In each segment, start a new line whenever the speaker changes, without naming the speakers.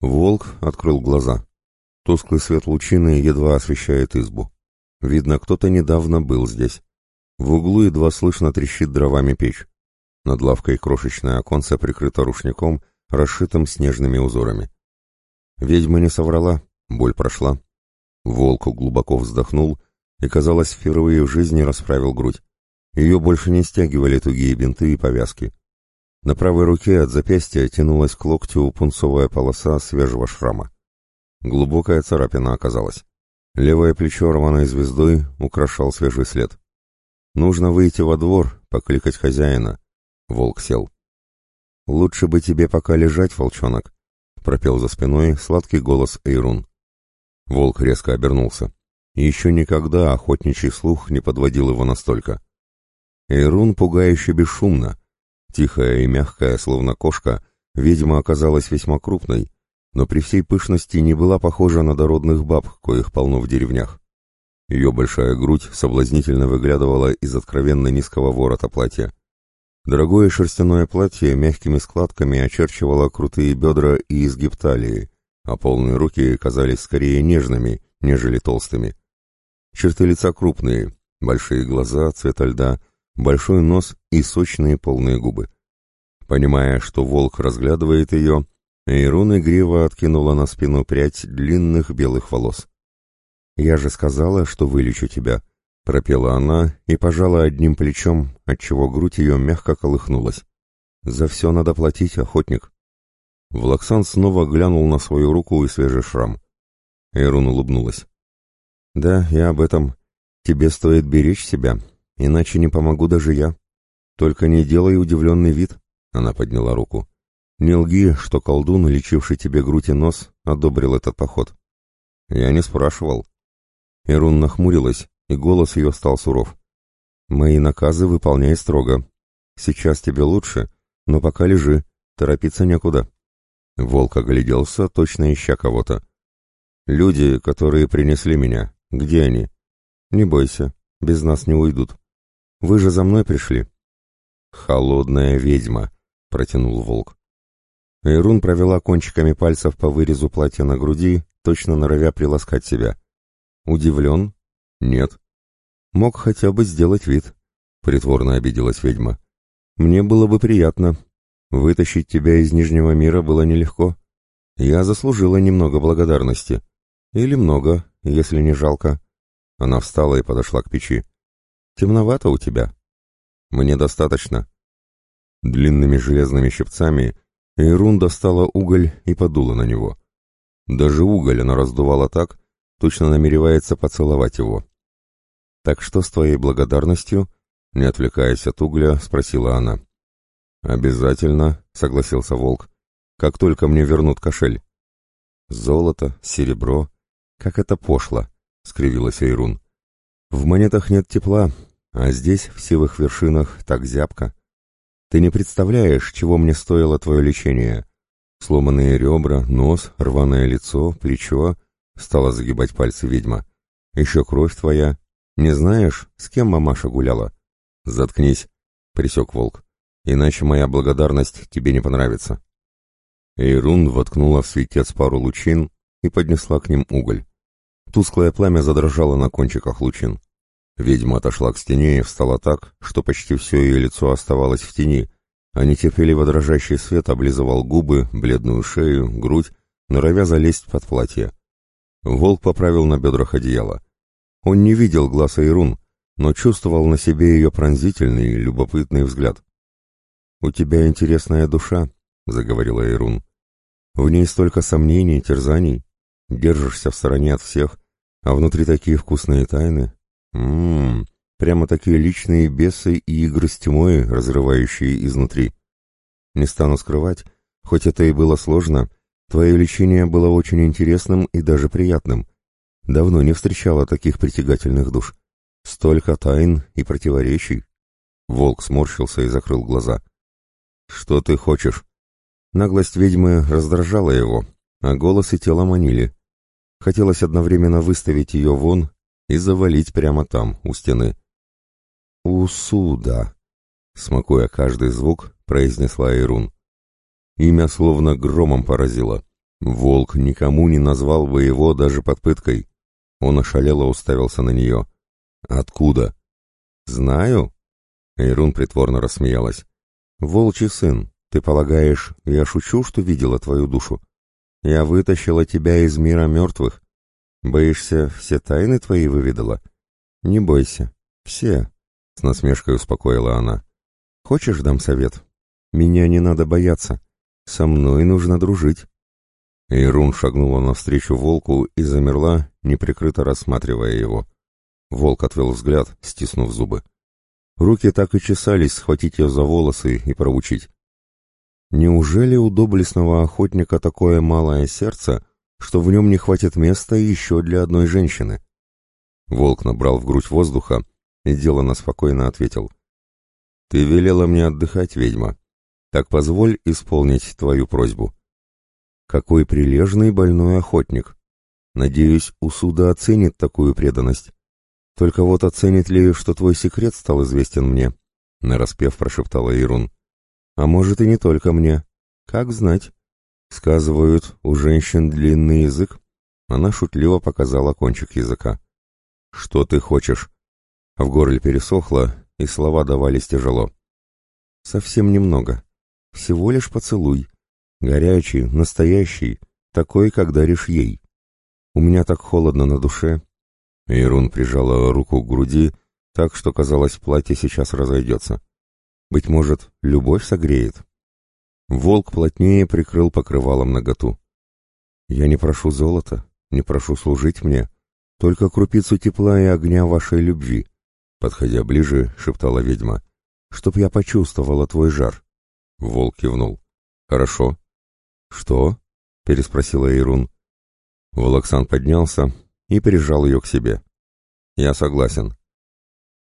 Волк открыл глаза. Тусклый свет лучины едва освещает избу. Видно, кто-то недавно был здесь. В углу едва слышно трещит дровами печь. Над лавкой крошечное оконце прикрыто рушником, расшитым снежными узорами. Ведьма не соврала, боль прошла. Волк глубоко вздохнул и, казалось, впервые в жизни расправил грудь. Ее больше не стягивали тугие бинты и повязки. На правой руке от запястья тянулась к локтю пунцовая полоса свежего шрама. Глубокая царапина оказалась. Левое плечо рваной звездой украшал свежий след. Нужно выйти во двор, покликать хозяина. Волк сел. «Лучше бы тебе пока лежать, волчонок», — пропел за спиной сладкий голос Эйрун. Волк резко обернулся. Еще никогда охотничий слух не подводил его настолько. Эйрун пугающе бесшумно. Тихая и мягкая, словно кошка, видимо, оказалась весьма крупной, но при всей пышности не была похожа на дородных баб, коих полно в деревнях. Ее большая грудь соблазнительно выглядывала из откровенно низкого ворота платья. Дорогое шерстяное платье мягкими складками очерчивало крутые бедра и изгиб талии, а полные руки казались скорее нежными, нежели толстыми. Черты лица крупные, большие глаза цвета льда, большой нос и сочные полные губы. Понимая, что волк разглядывает ее, Эйрун игриво откинула на спину прядь длинных белых волос. «Я же сказала, что вылечу тебя», — пропела она и пожала одним плечом, отчего грудь ее мягко колыхнулась. «За все надо платить, охотник». Влаксан снова глянул на свою руку и свежий шрам. Эйрун улыбнулась. «Да, я об этом. Тебе стоит беречь себя, иначе не помогу даже я. Только не делай удивленный вид», — она подняла руку. Не лги, что колдун, лечивший тебе грудь и нос, одобрил этот поход. Я не спрашивал. Ирун нахмурилась, и голос ее стал суров. Мои наказы выполняй строго. Сейчас тебе лучше, но пока лежи, торопиться некуда. Волк огляделся, точно ища кого-то. Люди, которые принесли меня, где они? Не бойся, без нас не уйдут. Вы же за мной пришли. Холодная ведьма, протянул волк. Эйрун провела кончиками пальцев по вырезу платья на груди, точно норовя приласкать себя. Удивлен? Нет. Мог хотя бы сделать вид. Притворно обиделась ведьма. Мне было бы приятно. Вытащить тебя из Нижнего мира было нелегко. Я заслужила немного благодарности. Или много, если не жалко. Она встала и подошла к печи. Темновато у тебя. Мне достаточно. Длинными железными щипцами Эйрун достала уголь и подула на него. Даже уголь она раздувала так, точно намеревается поцеловать его. «Так что с твоей благодарностью?» Не отвлекаясь от угля, спросила она. «Обязательно», — согласился волк, — «как только мне вернут кошель». «Золото, серебро, как это пошло», — скривилась Эйрун. «В монетах нет тепла, а здесь, в сивых вершинах, так зябко. Ты не представляешь, чего мне стоило твое лечение. Сломанные ребра, нос, рваное лицо, плечо. Стала загибать пальцы ведьма. Еще кровь твоя. Не знаешь, с кем мамаша гуляла? Заткнись, присек волк. Иначе моя благодарность тебе не понравится. Эйрун воткнула в светец пару лучин и поднесла к ним уголь. Тусклое пламя задрожало на кончиках лучин. Ведьма отошла к стене и встала так, что почти все ее лицо оставалось в тени, а нетерпеливо дрожащий свет облизывал губы, бледную шею, грудь, норовя залезть под платье. Волк поправил на бедрах одеяло. Он не видел глаз Айрун, но чувствовал на себе ее пронзительный, любопытный взгляд. «У тебя интересная душа», — заговорила Айрун. «В ней столько сомнений, терзаний. Держишься в стороне от всех, а внутри такие вкусные тайны, Ммм, прямо такие личные бесы и игры с тьмой, разрывающие изнутри. Не стану скрывать, хоть это и было сложно, твое лечение было очень интересным и даже приятным. Давно не встречала таких притягательных душ. Столько тайн и противоречий. Волк сморщился и закрыл глаза. «Что ты хочешь?» Наглость ведьмы раздражала его, а голос и тело манили. Хотелось одновременно выставить ее вон и завалить прямо там, у стены. «Усуда», — смакуя каждый звук, произнесла Ирун. Имя словно громом поразило. Волк никому не назвал бы его даже под пыткой. Он ошалело уставился на нее. «Откуда?» «Знаю». Эйрун притворно рассмеялась. «Волчий сын, ты полагаешь, я шучу, что видела твою душу? Я вытащила тебя из мира мертвых. Боишься, все тайны твои выведала? Не бойся, все, — с насмешкой успокоила она. Хочешь, дам совет? Меня не надо бояться. Со мной нужно дружить. Ирун шагнула навстречу волку и замерла, неприкрыто рассматривая его. Волк отвел взгляд, стиснув зубы. Руки так и чесались схватить ее за волосы и проучить. Неужели у доблестного охотника такое малое сердце, что в нем не хватит места еще для одной женщины? Волк набрал в грудь воздуха и делано спокойно ответил. «Ты велела мне отдыхать, ведьма. Так позволь исполнить твою просьбу». Какой прилежный больной охотник. Надеюсь, Усуда оценит такую преданность. Только вот оценит ли, что твой секрет стал известен мне? Нараспев прошептала Ирун. А может и не только мне. Как знать. Сказывают, у женщин длинный язык. Она шутливо показала кончик языка. Что ты хочешь? В горле пересохло, и слова давались тяжело. Совсем немного. Всего лишь поцелуй. Горячий, настоящий, такой, как даришь ей. У меня так холодно на душе. Ирун прижала руку к груди, так что, казалось, платье сейчас разойдется. Быть может, любовь согреет. Волк плотнее прикрыл покрывалом наготу. Я не прошу золота, не прошу служить мне, только крупицу тепла и огня вашей любви. Подходя ближе, шептала ведьма, чтоб я почувствовала твой жар. Волк кивнул. Хорошо. Что? переспросила Ирун. Волоксан поднялся и прижал ее к себе. Я согласен.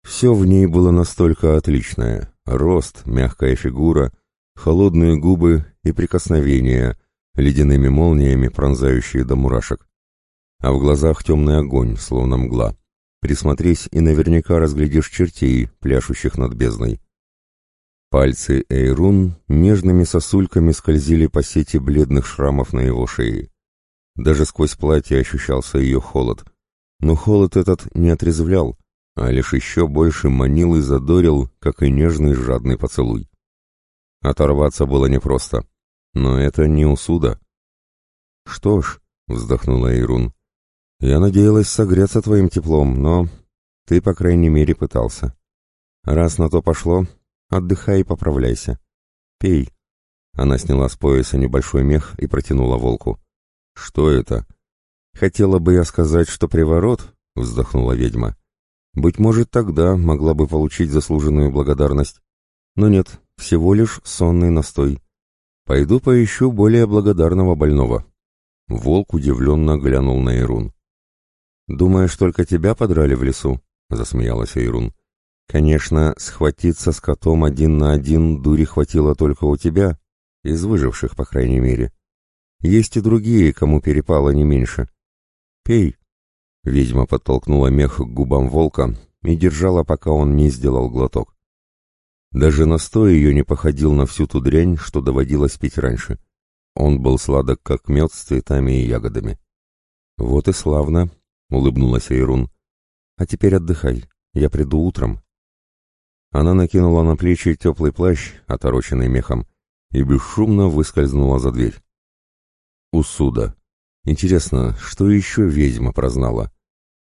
Все в ней было настолько отличное. Рост, мягкая фигура, холодные губы и прикосновения, ледяными молниями пронзающие до мурашек. А в глазах темный огонь, словно мгла. Присмотрись и наверняка разглядишь чертей, пляшущих над бездной. Пальцы Эйрун нежными сосульками скользили по сети бледных шрамов на его шее. Даже сквозь платье ощущался ее холод. Но холод этот не отрезвлял, а лишь еще больше манил и задорил, как и нежный жадный поцелуй. Оторваться было непросто, но это не усуда. «Что ж», — вздохнула Ирун, — «я надеялась согреться твоим теплом, но ты, по крайней мере, пытался. Раз на то пошло, отдыхай и поправляйся. Пей». Она сняла с пояса небольшой мех и протянула волку. «Что это?» «Хотела бы я сказать, что приворот», — вздохнула ведьма. Быть может, тогда могла бы получить заслуженную благодарность. Но нет, всего лишь сонный настой. Пойду поищу более благодарного больного. Волк удивленно глянул на Ирун. «Думаешь, только тебя подрали в лесу?» — засмеялась Ирун. «Конечно, схватиться с котом один на один дури хватило только у тебя, из выживших, по крайней мере. Есть и другие, кому перепало не меньше. Пей, Ведьма подтолкнула мех к губам волка и держала, пока он не сделал глоток. Даже настой ее не походил на всю ту дрянь, что доводилось пить раньше. Он был сладок, как мед с цветами и ягодами. «Вот и славно», — улыбнулась Айрун. «А теперь отдыхай, я приду утром». Она накинула на плечи теплый плащ, отороченный мехом, и бесшумно выскользнула за дверь. Усуда. Интересно, что еще ведьма прознала?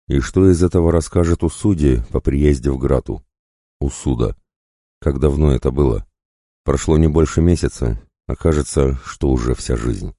И что из этого расскажет Усуди по приезде в Грату? Усуда. Как давно это было? Прошло не больше месяца, а кажется, что уже вся жизнь.